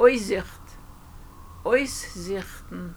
Eusicht. Eussichten.